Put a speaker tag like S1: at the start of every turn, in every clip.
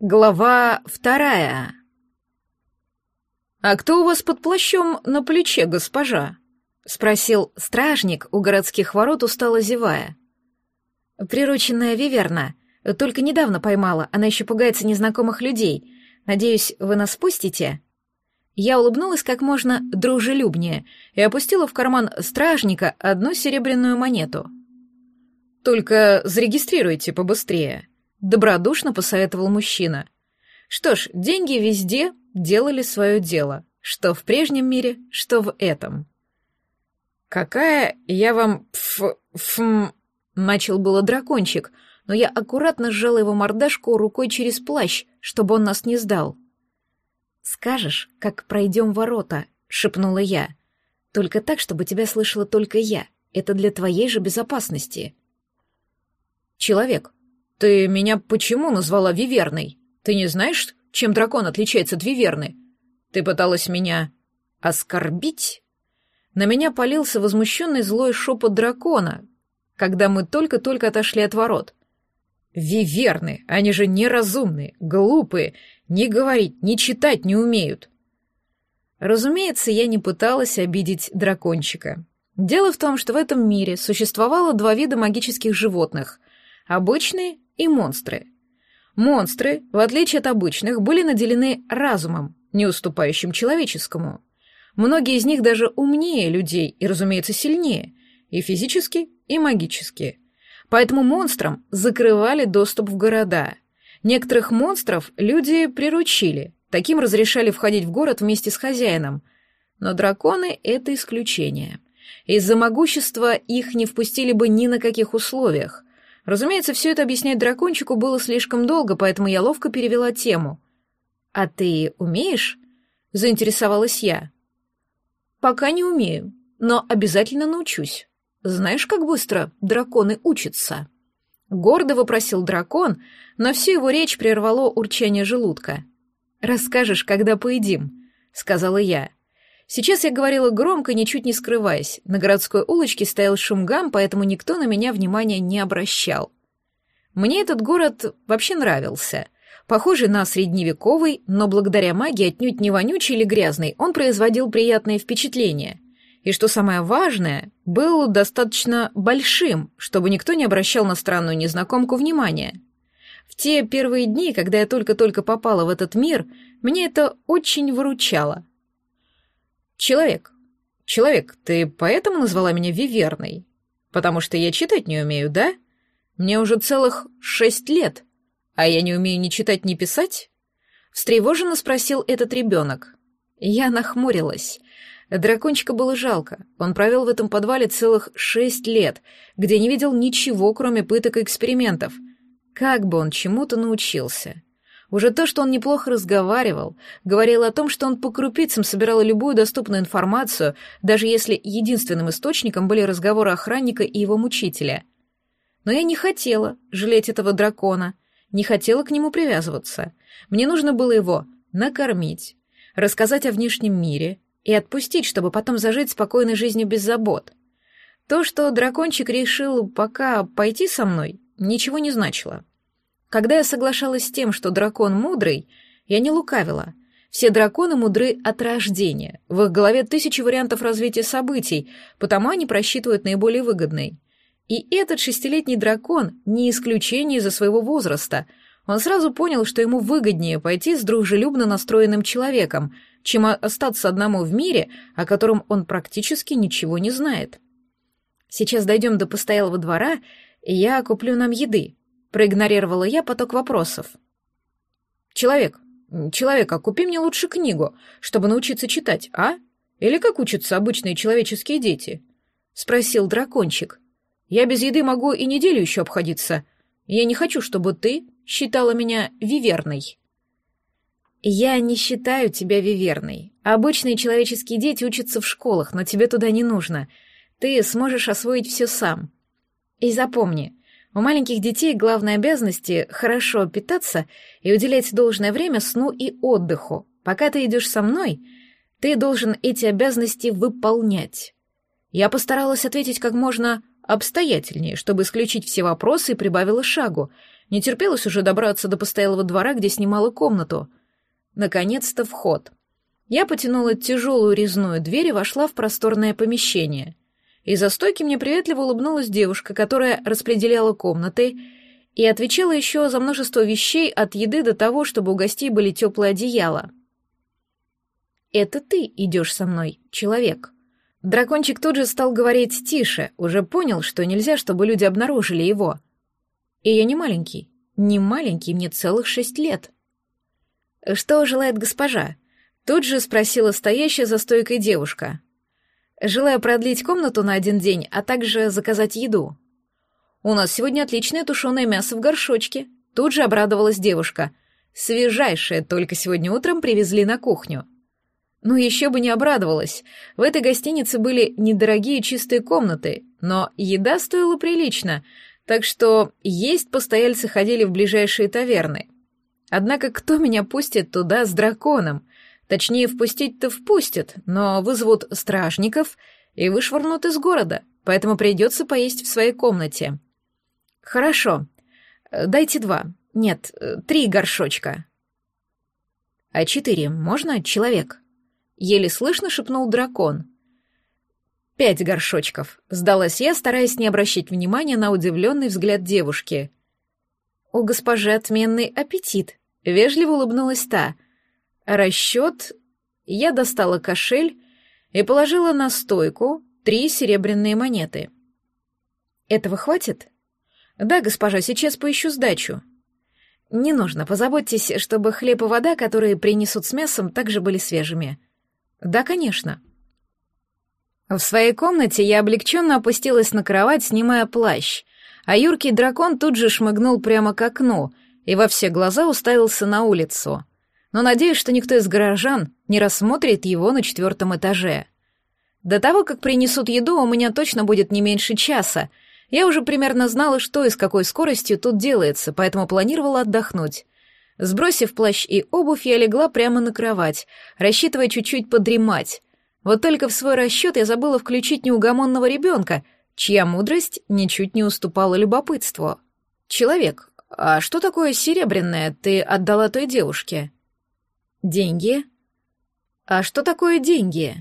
S1: Глава вторая. «А кто у вас под плащом на плече, госпожа?» — спросил стражник у городских ворот, устало зевая. «Прирученная Виверна. Только недавно поймала, она еще пугается незнакомых людей. Надеюсь, вы нас пустите?» Я улыбнулась как можно дружелюбнее и опустила в карман стражника одну серебряную монету. «Только зарегистрируйте побыстрее», Добродушно посоветовал мужчина. Что ж, деньги везде делали свое дело, что в прежнем мире, что в этом. «Какая я вам пф... фм...» — начал было дракончик, но я аккуратно сжала его мордашку рукой через плащ, чтобы он нас не сдал. «Скажешь, как пройдем ворота», — шепнула я. «Только так, чтобы тебя слышала только я. Это для твоей же безопасности». «Человек, «Ты меня почему назвала Виверной? Ты не знаешь, чем дракон отличается от Виверны? Ты пыталась меня оскорбить?» На меня полился возмущенный злой шепот дракона, когда мы только-только отошли от ворот. «Виверны! Они же неразумные, глупые, не говорить, не читать не умеют!» Разумеется, я не пыталась обидеть дракончика. Дело в том, что в этом мире существовало два вида магических животных — обычные и монстры. Монстры, в отличие от обычных, были наделены разумом, не уступающим человеческому. Многие из них даже умнее людей и, разумеется, сильнее, и физически, и магически. Поэтому монстрам закрывали доступ в города. Некоторых монстров люди приручили, таким разрешали входить в город вместе с хозяином. Но драконы — это исключение. Из-за могущества их не впустили бы ни на каких условиях, Разумеется, все это объяснять дракончику было слишком долго, поэтому я ловко перевела тему. «А ты умеешь?» — заинтересовалась я. «Пока не умею, но обязательно научусь. Знаешь, как быстро драконы учатся?» Гордо вопросил дракон, но всю его речь прервало урчание желудка. «Расскажешь, когда поедим», — сказала я. Сейчас я говорила громко, ничуть не скрываясь. На городской улочке стоял шум гам, поэтому никто на меня внимания не обращал. Мне этот город вообще нравился. Похожий на средневековый, но благодаря магии отнюдь не вонючий или грязный, он производил приятное впечатление. И что самое важное, был достаточно большим, чтобы никто не обращал на странную незнакомку внимания. В те первые дни, когда я только-только попала в этот мир, меня это очень выручало. «Человек. Человек, ты поэтому назвала меня Виверной? Потому что я читать не умею, да? Мне уже целых шесть лет, а я не умею ни читать, ни писать?» Встревоженно спросил этот ребенок. Я нахмурилась. Дракончика было жалко. Он провел в этом подвале целых шесть лет, где не видел ничего, кроме пыток и экспериментов. Как бы он чему-то научился. Уже то, что он неплохо разговаривал, говорило о том, что он по крупицам собирал любую доступную информацию, даже если единственным источником были разговоры охранника и его мучителя. Но я не хотела жалеть этого дракона, не хотела к нему привязываться. Мне нужно было его накормить, рассказать о внешнем мире и отпустить, чтобы потом зажить спокойной жизнью без забот. То, что дракончик решил пока пойти со мной, ничего не значило. Когда я соглашалась с тем, что дракон мудрый, я не лукавила. Все драконы мудры от рождения. В их голове тысячи вариантов развития событий, потому они просчитывают наиболее выгодный. И этот шестилетний дракон не исключение из-за своего возраста. Он сразу понял, что ему выгоднее пойти с дружелюбно настроенным человеком, чем остаться одному в мире, о котором он практически ничего не знает. Сейчас дойдем до постоялого двора, и я куплю нам еды, Проигнорировала я поток вопросов. «Человек, человека, купи мне лучше книгу, чтобы научиться читать, а? Или как учатся обычные человеческие дети?» — спросил дракончик. «Я без еды могу и неделю еще обходиться. Я не хочу, чтобы ты считала меня виверной». «Я не считаю тебя виверной. Обычные человеческие дети учатся в школах, но тебе туда не нужно. Ты сможешь освоить все сам. И запомни, у маленьких детей главные обязанности — хорошо питаться и уделять должное время сну и отдыху. Пока ты идешь со мной, ты должен эти обязанности выполнять. Я постаралась ответить как можно обстоятельнее, чтобы исключить все вопросы и прибавила шагу. Не терпелось уже добраться до постоялого двора, где снимала комнату. Наконец-то вход. Я потянула тяжелую резную дверь и вошла в просторное помещение — из-за стойки мне приветливо улыбнулась девушка, которая распределяла комнаты и отвечала еще за множество вещей от еды до того, чтобы у гостей были теплые одеяла. «Это ты идешь со мной, человек». Дракончик тут же стал говорить тише, уже понял, что нельзя, чтобы люди обнаружили его. «И я не маленький. Не маленький, мне целых шесть лет». «Что желает госпожа?» Тут же спросила стоящая за стойкой девушка желая продлить комнату на один день, а также заказать еду. «У нас сегодня отличное тушеное мясо в горшочке», — тут же обрадовалась девушка. «Свежайшее только сегодня утром привезли на кухню». Ну еще бы не обрадовалась. В этой гостинице были недорогие чистые комнаты, но еда стоила прилично, так что есть постояльцы ходили в ближайшие таверны. Однако кто меня пустит туда с драконом? Точнее, впустить-то впустят, но вызовут стражников и вышвырнут из города, поэтому придется поесть в своей комнате. Хорошо. Дайте два. Нет, три горшочка. А четыре можно, человек? Еле слышно шепнул дракон. Пять горшочков. Сдалась я, стараясь не обращать внимания на удивленный взгляд девушки. У госпожи отменный аппетит. Вежливо улыбнулась та — Расчет я достала кошель и положила на стойку три серебряные монеты. «Этого хватит?» «Да, госпожа, сейчас поищу сдачу». «Не нужно, позаботьтесь, чтобы хлеб и вода, которые принесут с мясом, также были свежими». «Да, конечно». В своей комнате я облегченно опустилась на кровать, снимая плащ, а юркий дракон тут же шмыгнул прямо к окну и во все глаза уставился на улицу но надеюсь, что никто из горожан не рассмотрит его на четвертом этаже. До того, как принесут еду, у меня точно будет не меньше часа. Я уже примерно знала, что и с какой скоростью тут делается, поэтому планировала отдохнуть. Сбросив плащ и обувь, я легла прямо на кровать, рассчитывая чуть-чуть подремать. Вот только в свой расчет я забыла включить неугомонного ребенка, чья мудрость ничуть не уступала любопытству. «Человек, а что такое серебряное ты отдала той девушке?» «Деньги?» «А что такое деньги?»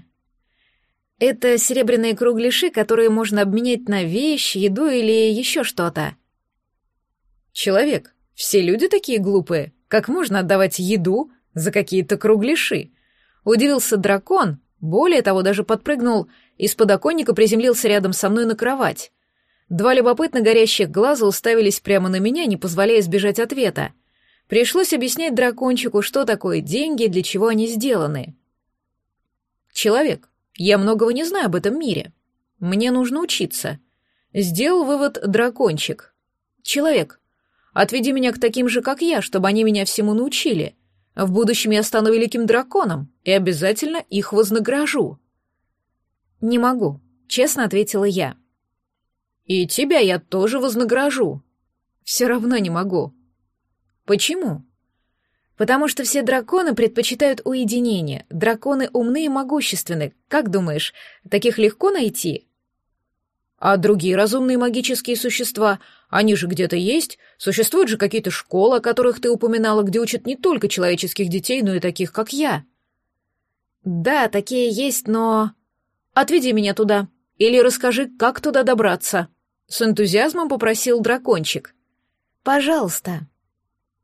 S1: «Это серебряные кругляши, которые можно обменять на вещи, еду или еще что-то». «Человек, все люди такие глупые. Как можно отдавать еду за какие-то кругляши?» Удивился дракон, более того, даже подпрыгнул из подоконника, приземлился рядом со мной на кровать. Два любопытно горящих глаза уставились прямо на меня, не позволяя избежать ответа. Пришлось объяснять дракончику, что такое деньги и для чего они сделаны. «Человек, я многого не знаю об этом мире. Мне нужно учиться», — сделал вывод дракончик. «Человек, отведи меня к таким же, как я, чтобы они меня всему научили. В будущем я стану великим драконом и обязательно их вознагражу». «Не могу», — честно ответила я. «И тебя я тоже вознагражу». «Все равно не могу», Почему? Потому что все драконы предпочитают уединение. Драконы умны и могущественны. Как думаешь, таких легко найти? А другие разумные магические существа, они же где-то есть. Существуют же какие-то школы, о которых ты упоминала, где учат не только человеческих детей, но и таких, как я. Да, такие есть, но... Отведи меня туда. Или расскажи, как туда добраться. С энтузиазмом попросил дракончик. Пожалуйста.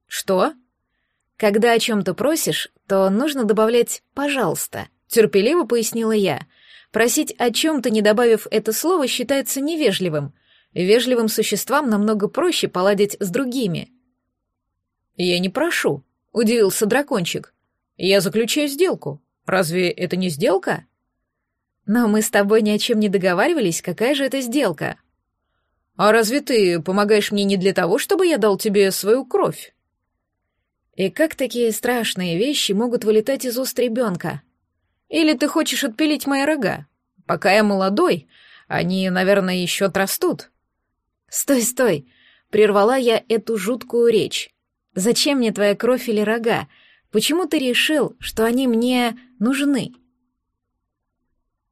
S1: Что? Когда о чем-то просишь, то нужно добавлять «пожалуйста», — терпеливо пояснила я. Просить о чем-то, не добавив это слово, считается невежливым. Вежливым существам намного проще поладить с другими. «Я не прошу», — удивился дракончик. «Я заключаю сделку. Разве это не сделка?» «Но мы с тобой ни о чем не договаривались, какая же это сделка?» «А разве ты помогаешь мне не для того, чтобы я дал тебе свою кровь?» И как такие страшные вещи могут вылетать из уст ребенка? Или ты хочешь отпилить мои рога? Пока я молодой, они, наверное, еще отрастут. Стой, стой! Прервала я эту жуткую речь. Зачем мне твоя кровь или рога? Почему ты решил, что они мне нужны?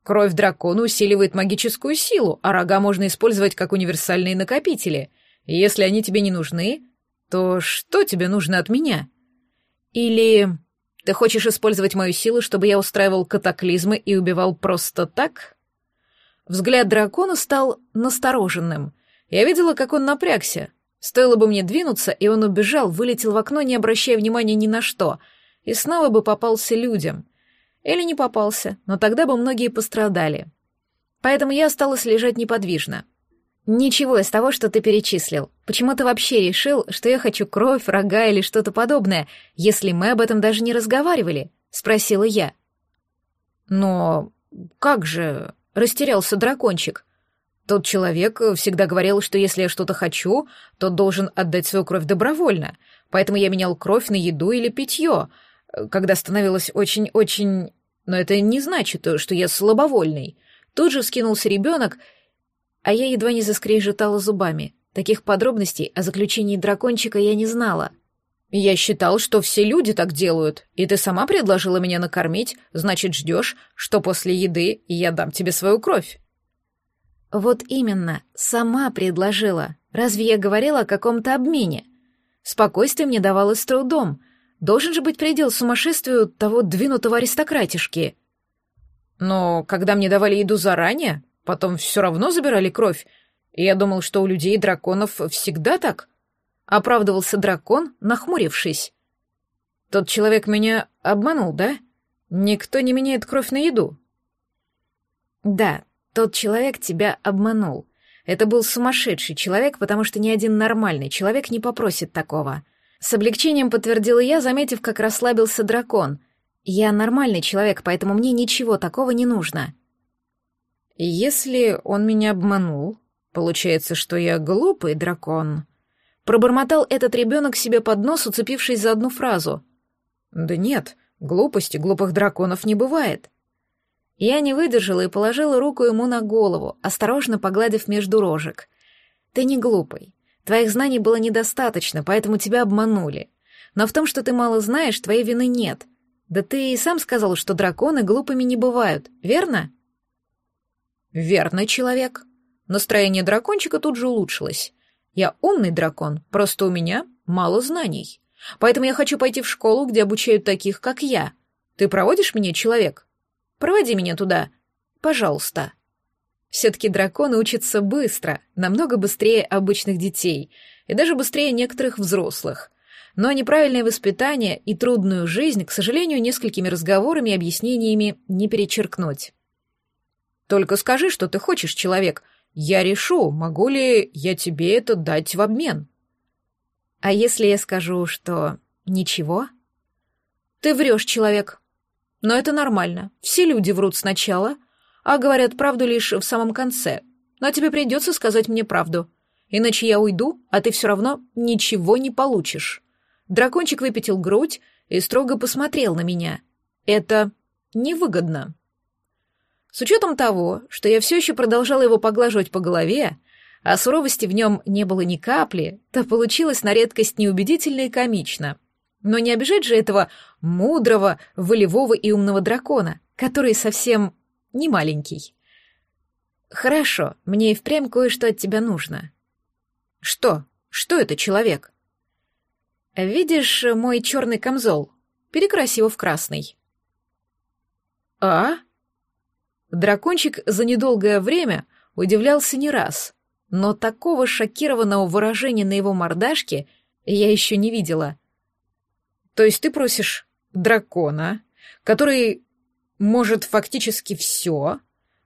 S1: Кровь дракона усиливает магическую силу, а рога можно использовать как универсальные накопители. если они тебе не нужны, то что тебе нужно от меня? Или ты хочешь использовать мою силу, чтобы я устраивал катаклизмы и убивал просто так? Взгляд дракона стал настороженным. Я видела, как он напрягся. Стоило бы мне двинуться, и он убежал, вылетел в окно, не обращая внимания ни на что, и снова бы попался людям. Или не попался, но тогда бы многие пострадали. Поэтому я осталась лежать неподвижно. «Ничего из того, что ты перечислил. Почему ты вообще решил, что я хочу кровь, рога или что-то подобное, если мы об этом даже не разговаривали?» — спросила я. «Но как же...» — растерялся дракончик. «Тот человек всегда говорил, что если я что-то хочу, то должен отдать свою кровь добровольно, поэтому я менял кровь на еду или питье, когда становилось очень-очень... Но это не значит, что я слабовольный». Тут же вскинулся ребенок — а я едва не заскрежетала зубами. Таких подробностей о заключении дракончика я не знала. «Я считал, что все люди так делают, и ты сама предложила меня накормить, значит, ждешь, что после еды я дам тебе свою кровь». «Вот именно, сама предложила. Разве я говорила о каком-то обмене? Спокойствие мне давалось с трудом. Должен же быть предел сумасшествию того двинутого аристократишки». «Но когда мне давали еду заранее, Потом все равно забирали кровь. И я думал, что у людей и драконов всегда так. Оправдывался дракон, нахмурившись. Тот человек меня обманул, да? Никто не меняет кровь на еду. Да, тот человек тебя обманул. Это был сумасшедший человек, потому что ни один нормальный человек не попросит такого. С облегчением подтвердила я, заметив, как расслабился дракон. Я нормальный человек, поэтому мне ничего такого не нужно. «Если он меня обманул, получается, что я глупый дракон». Пробормотал этот ребенок себе под нос, уцепившись за одну фразу. «Да нет, глупости глупых драконов не бывает». Я не выдержала и положила руку ему на голову, осторожно погладив между рожек. «Ты не глупый. Твоих знаний было недостаточно, поэтому тебя обманули. Но в том, что ты мало знаешь, твоей вины нет. Да ты и сам сказал, что драконы глупыми не бывают, верно?» «Верно, человек». Настроение дракончика тут же улучшилось. «Я умный дракон, просто у меня мало знаний. Поэтому я хочу пойти в школу, где обучают таких, как я. Ты проводишь меня, человек? Проводи меня туда. Пожалуйста». Все-таки драконы учатся быстро, намного быстрее обычных детей, и даже быстрее некоторых взрослых. Но неправильное воспитание и трудную жизнь, к сожалению, несколькими разговорами и объяснениями не перечеркнуть. Только скажи, что ты хочешь, человек. Я решу, могу ли я тебе это дать в обмен. А если я скажу, что ничего? Ты врешь, человек. Но это нормально. Все люди врут сначала, а говорят правду лишь в самом конце. Но тебе придется сказать мне правду. Иначе я уйду, а ты все равно ничего не получишь. Дракончик выпятил грудь и строго посмотрел на меня. Это невыгодно. С учетом того, что я все еще продолжала его поглаживать по голове, а суровости в нем не было ни капли, то получилось на редкость неубедительно и комично. Но не обижать же этого мудрого, волевого и умного дракона, который совсем не маленький. «Хорошо, мне и впрямь кое-что от тебя нужно». «Что? Что это, человек?» Дракончик за недолгое время удивлялся не раз, но такого шокированного выражения на его мордашке я еще не видела. «То есть ты просишь дракона, который может фактически все,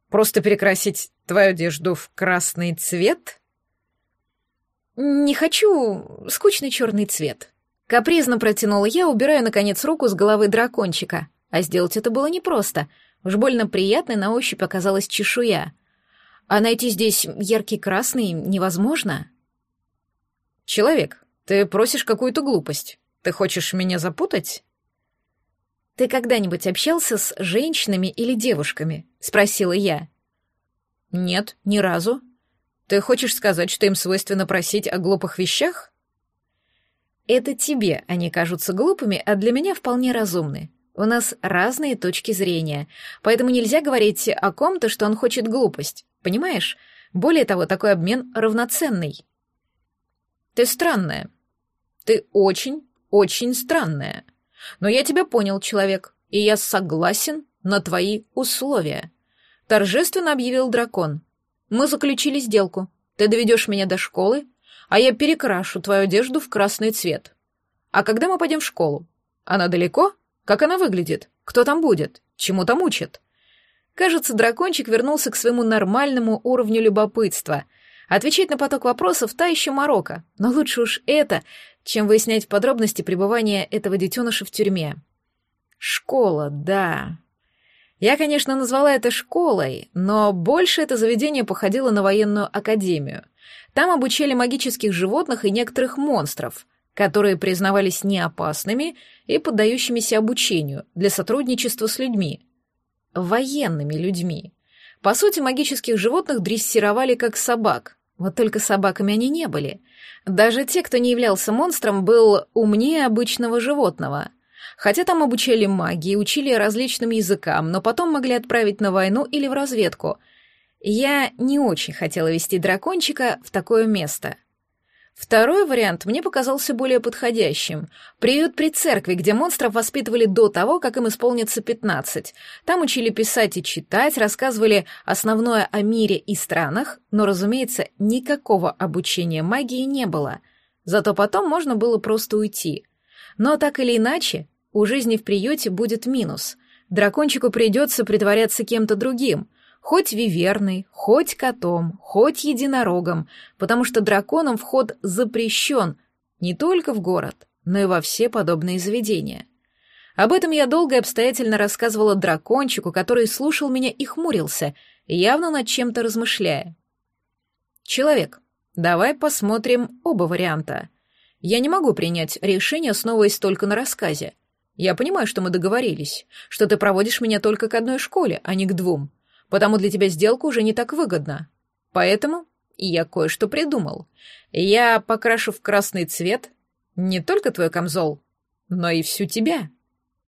S1: просто перекрасить твою одежду в красный цвет?» «Не хочу скучный черный цвет», — капризно протянула я, убирая, наконец, руку с головы дракончика. А сделать это было непросто — Уж больно приятной на ощупь оказалась чешуя. А найти здесь яркий красный невозможно. «Человек, ты просишь какую-то глупость. Ты хочешь меня запутать?» «Ты когда-нибудь общался с женщинами или девушками?» — спросила я. «Нет, ни разу. Ты хочешь сказать, что им свойственно просить о глупых вещах?» «Это тебе они кажутся глупыми, а для меня вполне разумны. У нас разные точки зрения, поэтому нельзя говорить о ком-то, что он хочет глупость, понимаешь? Более того, такой обмен равноценный. Ты странная. Ты очень, очень странная. Но я тебя понял, человек, и я согласен на твои условия. Торжественно объявил дракон. Мы заключили сделку. Ты доведешь меня до школы, а я перекрашу твою одежду в красный цвет. А когда мы пойдем в школу? Она далеко? — как она выглядит? Кто там будет? Чему там учат? Кажется, дракончик вернулся к своему нормальному уровню любопытства. Отвечать на поток вопросов та еще морока, но лучше уж это, чем выяснять подробности пребывания этого детеныша в тюрьме. Школа, да. Я, конечно, назвала это школой, но больше это заведение походило на военную академию. Там обучали магических животных и некоторых монстров — которые признавались неопасными и поддающимися обучению для сотрудничества с людьми. Военными людьми. По сути, магических животных дрессировали как собак, вот только собаками они не были. Даже те, кто не являлся монстром, был умнее обычного животного. Хотя там обучали магии, учили различным языкам, но потом могли отправить на войну или в разведку. Я не очень хотела вести дракончика в такое место. Второй вариант мне показался более подходящим. Приют при церкви, где монстров воспитывали до того, как им исполнится 15. Там учили писать и читать, рассказывали основное о мире и странах, но, разумеется, никакого обучения магии не было. Зато потом можно было просто уйти. Но так или иначе, у жизни в приюте будет минус. Дракончику придется притворяться кем-то другим, хоть виверной, хоть котом, хоть единорогом, потому что драконам вход запрещен не только в город, но и во все подобные заведения. Об этом я долго и обстоятельно рассказывала дракончику, который слушал меня и хмурился, явно над чем-то размышляя. «Человек, давай посмотрим оба варианта. Я не могу принять решение, основываясь только на рассказе. Я понимаю, что мы договорились, что ты проводишь меня только к одной школе, а не к двум потому для тебя сделка уже не так выгодна. Поэтому я кое-что придумал. Я покрашу в красный цвет не только твой камзол, но и всю тебя».